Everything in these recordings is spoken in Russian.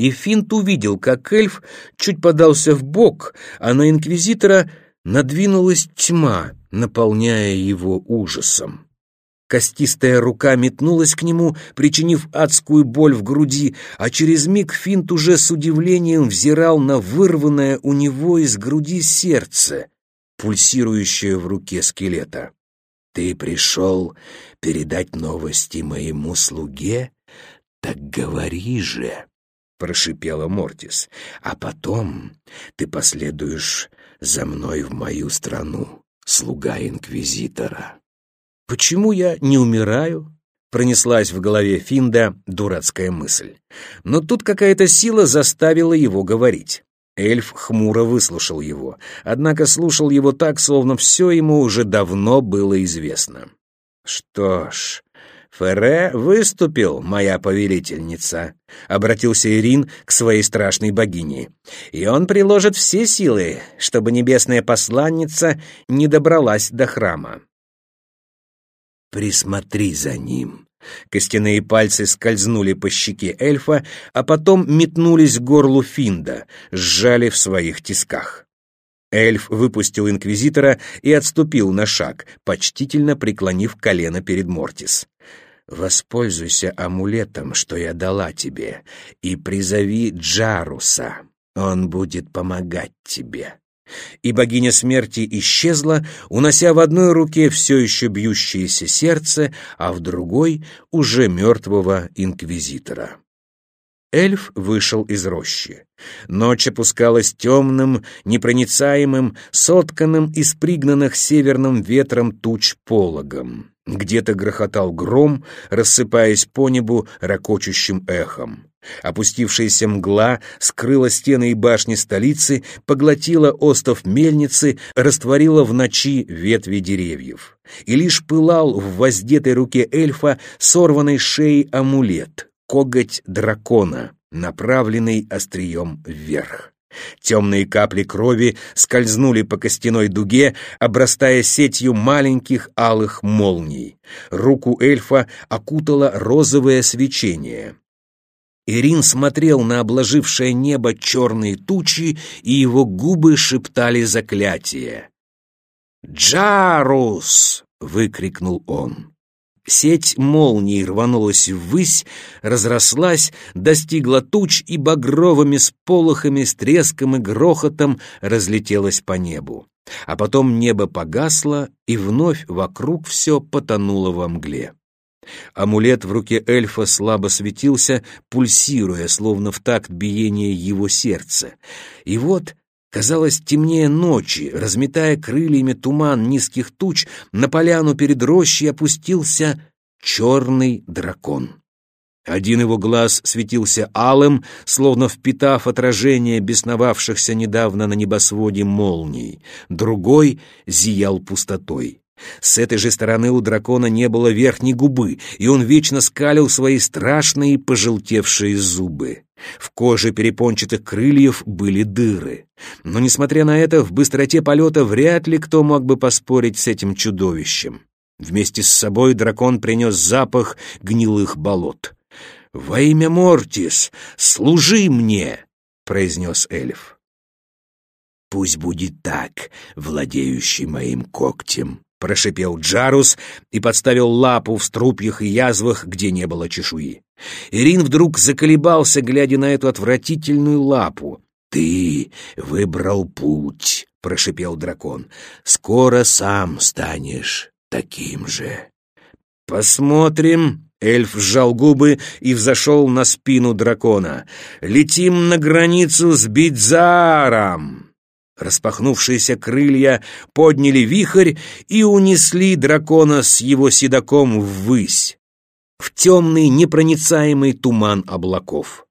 И Финт увидел, как эльф чуть подался в бок, а на инквизитора надвинулась тьма, наполняя его ужасом. Костистая рука метнулась к нему, причинив адскую боль в груди, а через миг Финт уже с удивлением взирал на вырванное у него из груди сердце, пульсирующее в руке скелета. «Ты пришел передать новости моему слуге? Так говори же!» — прошипела Мортис. «А потом ты последуешь за мной в мою страну, слуга Инквизитора». «Почему я не умираю?» Пронеслась в голове Финда дурацкая мысль. Но тут какая-то сила заставила его говорить. Эльф хмуро выслушал его, однако слушал его так, словно все ему уже давно было известно. «Что ж, Ферре выступил, моя повелительница», — обратился Ирин к своей страшной богине. «И он приложит все силы, чтобы небесная посланница не добралась до храма». «Присмотри за ним». Костяные пальцы скользнули по щеке эльфа, а потом метнулись к горлу Финда, сжали в своих тисках. Эльф выпустил инквизитора и отступил на шаг, почтительно преклонив колено перед Мортис. «Воспользуйся амулетом, что я дала тебе, и призови Джаруса. Он будет помогать тебе» и богиня смерти исчезла, унося в одной руке все еще бьющееся сердце, а в другой — уже мертвого инквизитора. Эльф вышел из рощи. Ночь опускалась темным, непроницаемым, сотканным из пригнанных северным ветром туч пологом. Где-то грохотал гром, рассыпаясь по небу ракочущим эхом. Опустившаяся мгла скрыла стены и башни столицы, поглотила остов мельницы, растворила в ночи ветви деревьев. И лишь пылал в воздетой руке эльфа сорванной шеей амулет, коготь дракона, направленный острием вверх. Темные капли крови скользнули по костяной дуге, обрастая сетью маленьких алых молний. Руку эльфа окутало розовое свечение. Ирин смотрел на обложившее небо черные тучи, и его губы шептали заклятие. «Джарус!» — выкрикнул он. Сеть молний рванулась ввысь, разрослась, достигла туч и багровыми сполохами, с треском и грохотом разлетелась по небу. А потом небо погасло, и вновь вокруг все потонуло во мгле. Амулет в руке эльфа слабо светился, пульсируя, словно в такт биения его сердца. И вот Казалось, темнее ночи, разметая крыльями туман низких туч, на поляну перед рощей опустился черный дракон. Один его глаз светился алым, словно впитав отражение бесновавшихся недавно на небосводе молний, другой зиял пустотой. С этой же стороны у дракона не было верхней губы, и он вечно скалил свои страшные пожелтевшие зубы. В коже перепончатых крыльев были дыры. Но, несмотря на это, в быстроте полета вряд ли кто мог бы поспорить с этим чудовищем. Вместе с собой дракон принес запах гнилых болот. «Во имя Мортис, служи мне!» — произнес эльф. «Пусть будет так, владеющий моим когтем», — прошипел Джарус и подставил лапу в струпьях и язвах, где не было чешуи. Ирин вдруг заколебался, глядя на эту отвратительную лапу. «Ты выбрал путь», — прошипел дракон. «Скоро сам станешь таким же». «Посмотрим», Эльф сжал губы и взошел на спину дракона. «Летим на границу с Бидзаром!» Распахнувшиеся крылья подняли вихрь и унесли дракона с его седаком ввысь, в темный непроницаемый туман облаков.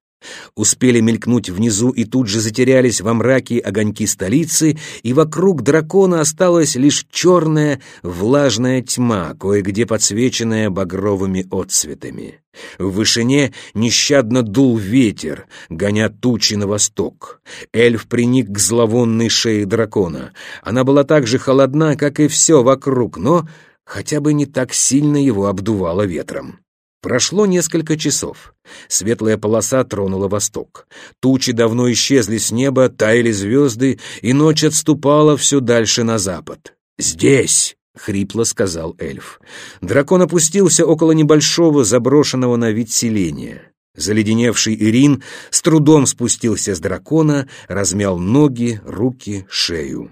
Успели мелькнуть внизу и тут же затерялись во мраке огоньки столицы, и вокруг дракона осталась лишь черная влажная тьма, кое-где подсвеченная багровыми отцветами. В вышине нещадно дул ветер, гоня тучи на восток. Эльф приник к зловонной шее дракона. Она была так же холодна, как и все вокруг, но хотя бы не так сильно его обдувало ветром. Прошло несколько часов. Светлая полоса тронула восток. Тучи давно исчезли с неба, таяли звезды, и ночь отступала все дальше на запад. «Здесь!» — хрипло сказал эльф. Дракон опустился около небольшого заброшенного на вид селения. Заледеневший Ирин с трудом спустился с дракона, размял ноги, руки, шею.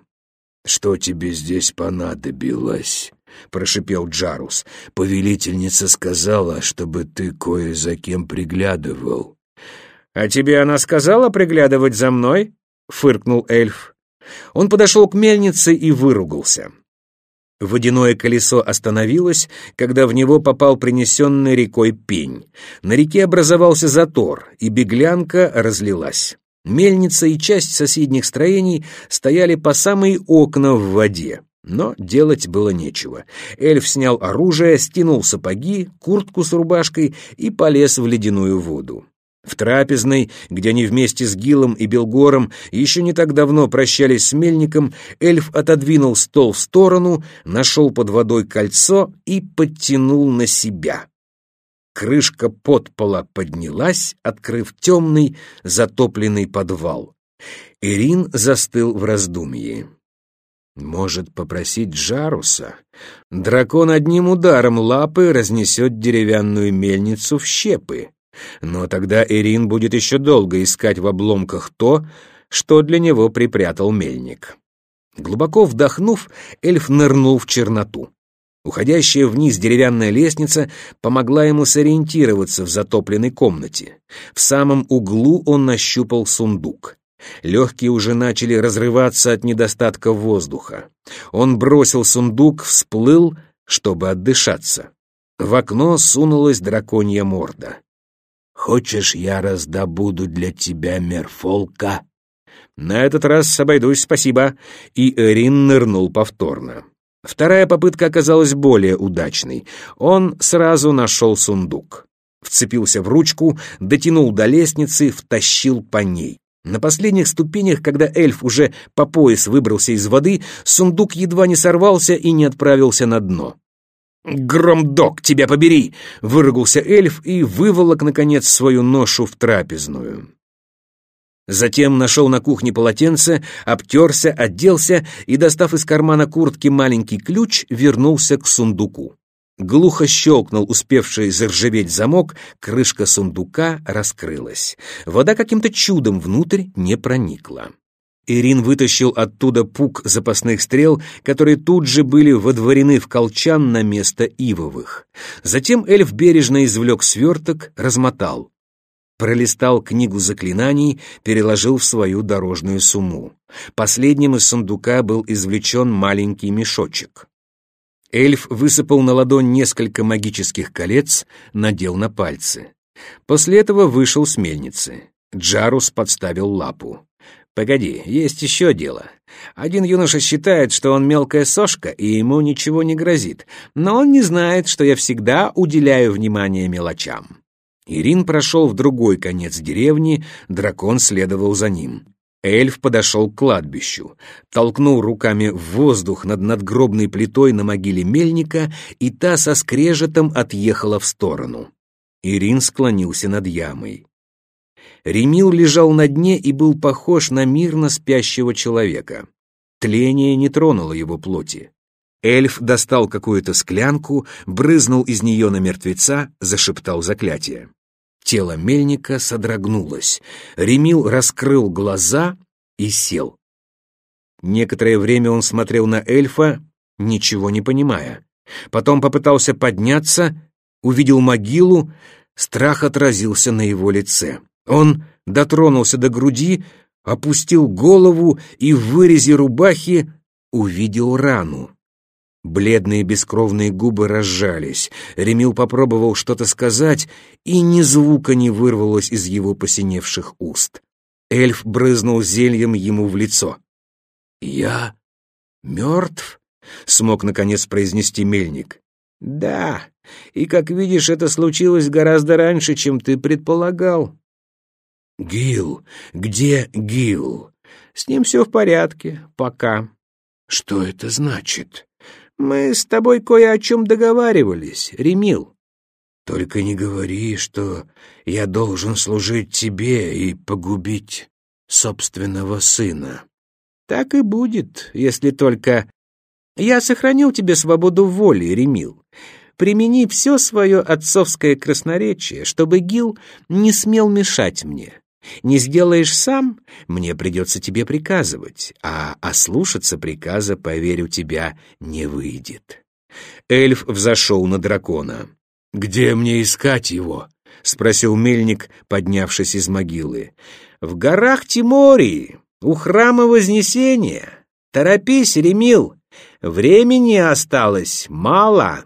«Что тебе здесь понадобилось?» — прошипел Джарус. «Повелительница сказала, чтобы ты кое за кем приглядывал». «А тебе она сказала приглядывать за мной?» — фыркнул эльф. Он подошел к мельнице и выругался. Водяное колесо остановилось, когда в него попал принесенный рекой пень. На реке образовался затор, и беглянка разлилась. Мельница и часть соседних строений стояли по самые окна в воде. Но делать было нечего. Эльф снял оружие, стянул сапоги, куртку с рубашкой и полез в ледяную воду. В трапезной, где они вместе с Гилом и Белгором еще не так давно прощались с мельником, эльф отодвинул стол в сторону, нашел под водой кольцо и подтянул на себя. Крышка подпола поднялась, открыв темный, затопленный подвал. Ирин застыл в раздумье. Может попросить Джаруса? Дракон одним ударом лапы разнесет деревянную мельницу в щепы. Но тогда Ирин будет еще долго искать в обломках то, что для него припрятал мельник. Глубоко вдохнув, эльф нырнул в черноту. Уходящая вниз деревянная лестница помогла ему сориентироваться в затопленной комнате. В самом углу он нащупал сундук. Легкие уже начали разрываться от недостатка воздуха. Он бросил сундук, всплыл, чтобы отдышаться. В окно сунулась драконья морда. «Хочешь, я раздобуду для тебя мерфолка?» «На этот раз обойдусь, спасибо», и Эрин нырнул повторно. Вторая попытка оказалась более удачной. Он сразу нашел сундук. Вцепился в ручку, дотянул до лестницы, втащил по ней. На последних ступенях, когда эльф уже по пояс выбрался из воды, сундук едва не сорвался и не отправился на дно. «Громдок, тебя побери!» — выругался эльф и выволок, наконец, свою ношу в трапезную. Затем нашел на кухне полотенце, обтерся, оделся и, достав из кармана куртки маленький ключ, вернулся к сундуку. Глухо щелкнул успевший заржаветь замок, крышка сундука раскрылась. Вода каким-то чудом внутрь не проникла. Ирин вытащил оттуда пук запасных стрел, которые тут же были водворены в колчан на место ивовых. Затем эльф бережно извлек сверток, размотал. Пролистал книгу заклинаний, переложил в свою дорожную сумму. Последним из сундука был извлечен маленький мешочек. Эльф высыпал на ладонь несколько магических колец, надел на пальцы. После этого вышел с мельницы. Джарус подставил лапу. «Погоди, есть еще дело. Один юноша считает, что он мелкая сошка, и ему ничего не грозит, но он не знает, что я всегда уделяю внимание мелочам». Ирин прошел в другой конец деревни, дракон следовал за ним. Эльф подошел к кладбищу, толкнул руками в воздух над надгробной плитой на могиле мельника, и та со скрежетом отъехала в сторону. Ирин склонился над ямой. Ремил лежал на дне и был похож на мирно спящего человека. Тление не тронуло его плоти. Эльф достал какую-то склянку, брызнул из нее на мертвеца, зашептал заклятие. Тело мельника содрогнулось. Ремил раскрыл глаза и сел. Некоторое время он смотрел на эльфа, ничего не понимая. Потом попытался подняться, увидел могилу, страх отразился на его лице. Он дотронулся до груди, опустил голову и в вырезе рубахи увидел рану. Бледные бескровные губы разжались. Ремил попробовал что-то сказать, и ни звука не вырвалось из его посиневших уст. Эльф брызнул зельем ему в лицо. «Я мертв?» — смог наконец произнести мельник. «Да, и, как видишь, это случилось гораздо раньше, чем ты предполагал». «Гил? Где Гил?» «С ним все в порядке, пока». «Что это значит?» Мы с тобой кое о чем договаривались, Ремил. Только не говори, что я должен служить тебе и погубить собственного сына. Так и будет, если только... Я сохранил тебе свободу воли, Ремил. Примени все свое отцовское красноречие, чтобы Гил не смел мешать мне. Не сделаешь сам, мне придется тебе приказывать, а ослушаться приказа, поверю, тебя не выйдет. Эльф взошел на дракона. «Где мне искать его?» — спросил мельник, поднявшись из могилы. «В горах Тимории, у храма Вознесения. Торопись, Ремил, времени осталось мало».